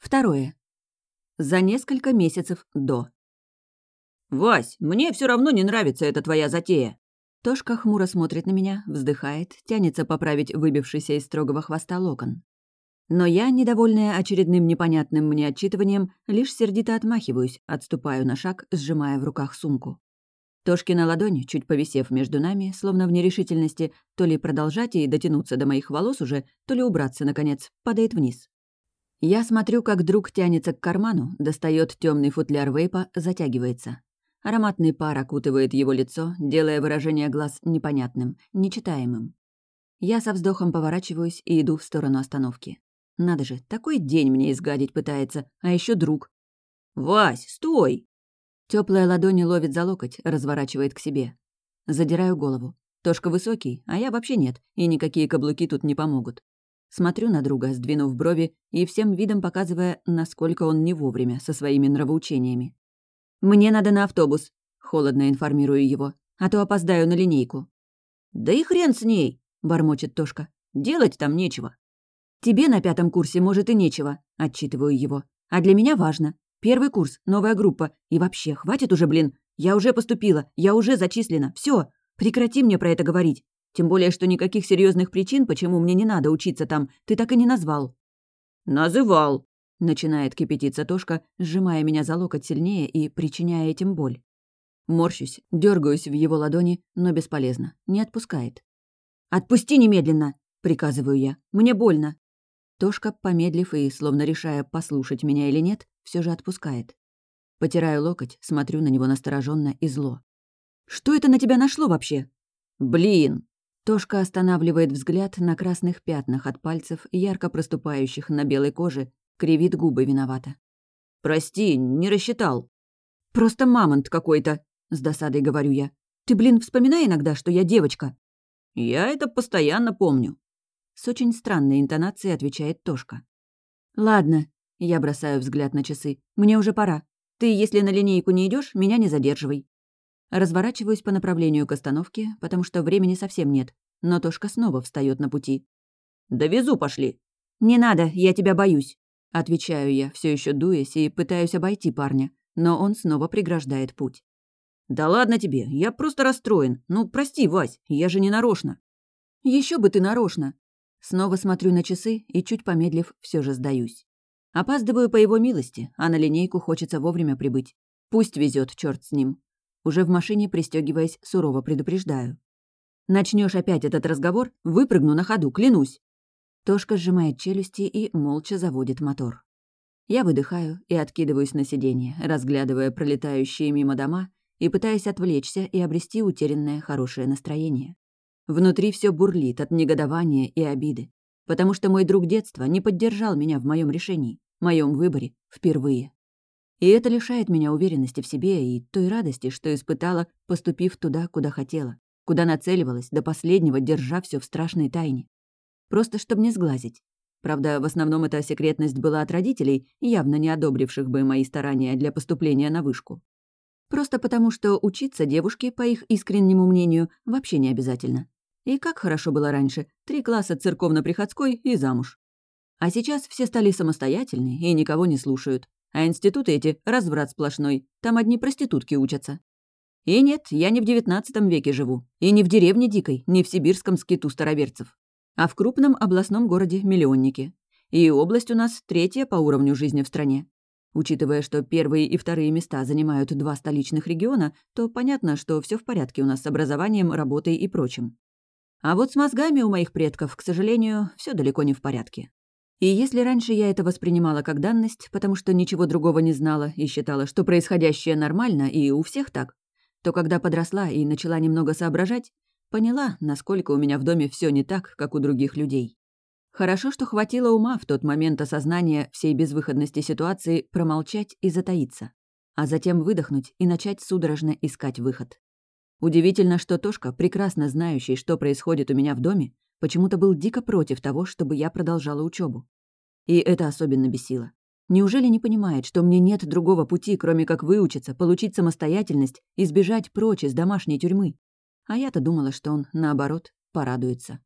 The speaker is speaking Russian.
Второе. За несколько месяцев до. «Вась, мне все равно не нравится эта твоя затея». Тошка хмуро смотрит на меня, вздыхает, тянется поправить выбившийся из строгого хвоста локон. Но я, недовольная очередным непонятным мне отчитыванием, лишь сердито отмахиваюсь, отступаю на шаг, сжимая в руках сумку. Тошкина ладонь, чуть повисев между нами, словно в нерешительности, то ли продолжать и дотянуться до моих волос уже, то ли убраться, наконец, падает вниз. Я смотрю, как друг тянется к карману, достает темный футляр вейпа, затягивается. Ароматный пар окутывает его лицо, делая выражение глаз непонятным, нечитаемым. Я со вздохом поворачиваюсь и иду в сторону остановки. Надо же, такой день мне изгадить пытается, а еще друг. «Вась, стой!» Теплая ладонь ловит за локоть, разворачивает к себе. Задираю голову. Тошка высокий, а я вообще нет, и никакие каблуки тут не помогут. Смотрю на друга, сдвинув брови и всем видом показывая, насколько он не вовремя со своими нравоучениями. «Мне надо на автобус», — холодно информирую его, «а то опоздаю на линейку». «Да и хрен с ней», — бормочет Тошка. «Делать там нечего». «Тебе на пятом курсе, может, и нечего», — отчитываю его. «А для меня важно. Первый курс, новая группа. И вообще, хватит уже, блин. Я уже поступила, я уже зачислена. Все, прекрати мне про это говорить. Тем более, что никаких серьезных причин, почему мне не надо учиться там, ты так и не назвал». «Называл», — начинает кипятиться Тошка, сжимая меня за локоть сильнее и причиняя этим боль. Морщусь, дергаюсь в его ладони, но бесполезно. Не отпускает. «Отпусти немедленно!» — приказываю я. «Мне больно!» Тошка, помедлив и, словно решая, послушать меня или нет, все же отпускает. Потираю локоть, смотрю на него настороженно и зло. «Что это на тебя нашло вообще?» «Блин!» Тошка останавливает взгляд на красных пятнах от пальцев, ярко проступающих на белой коже, кривит губы виновато. «Прости, не рассчитал». «Просто мамонт какой-то», — с досадой говорю я. «Ты, блин, вспоминай иногда, что я девочка». «Я это постоянно помню», с очень странной интонацией отвечает Тошка. «Ладно», — я бросаю взгляд на часы. «Мне уже пора. Ты, если на линейку не идешь, меня не задерживай». Разворачиваюсь по направлению к остановке, потому что времени совсем нет. Но Тошка снова встает на пути. «Довезу, пошли». «Не надо, я тебя боюсь», — отвечаю я, все еще дуясь и пытаюсь обойти парня, но он снова преграждает путь. «Да ладно тебе, я просто расстроен. Ну, прости, Вась, я же не нарочно». Еще бы ты нарочно. Снова смотрю на часы и, чуть помедлив, все же сдаюсь. Опаздываю по его милости, а на линейку хочется вовремя прибыть. Пусть везет, черт с ним. Уже в машине, пристегиваясь, сурово предупреждаю. Начнешь опять этот разговор, выпрыгну на ходу, клянусь. Тошка сжимает челюсти и молча заводит мотор. Я выдыхаю и откидываюсь на сиденье, разглядывая пролетающие мимо дома и пытаясь отвлечься и обрести утерянное хорошее настроение. Внутри все бурлит от негодования и обиды, потому что мой друг детства не поддержал меня в моем решении, моем выборе, впервые. И это лишает меня уверенности в себе и той радости, что испытала, поступив туда, куда хотела, куда нацеливалась, до последнего держа все в страшной тайне. Просто чтобы не сглазить. Правда, в основном эта секретность была от родителей, явно не одобривших бы мои старания для поступления на вышку. Просто потому, что учиться девушке, по их искреннему мнению, вообще не обязательно. И как хорошо было раньше. Три класса церковно-приходской и замуж. А сейчас все стали самостоятельны и никого не слушают. А институты эти — разврат сплошной. Там одни проститутки учатся. И нет, я не в девятнадцатом веке живу. И не в деревне дикой, не в сибирском скиту староверцев. А в крупном областном городе миллионники. И область у нас третья по уровню жизни в стране. Учитывая, что первые и вторые места занимают два столичных региона, то понятно, что все в порядке у нас с образованием, работой и прочим. А вот с мозгами у моих предков, к сожалению, все далеко не в порядке. И если раньше я это воспринимала как данность, потому что ничего другого не знала и считала, что происходящее нормально и у всех так, то когда подросла и начала немного соображать, поняла, насколько у меня в доме все не так, как у других людей. Хорошо, что хватило ума в тот момент осознания всей безвыходности ситуации промолчать и затаиться, а затем выдохнуть и начать судорожно искать выход. Удивительно, что Тошка, прекрасно знающий, что происходит у меня в доме, почему-то был дико против того, чтобы я продолжала учебу. И это особенно бесило. Неужели не понимает, что мне нет другого пути, кроме как выучиться, получить самостоятельность и сбежать прочь из домашней тюрьмы? А я-то думала, что он, наоборот, порадуется.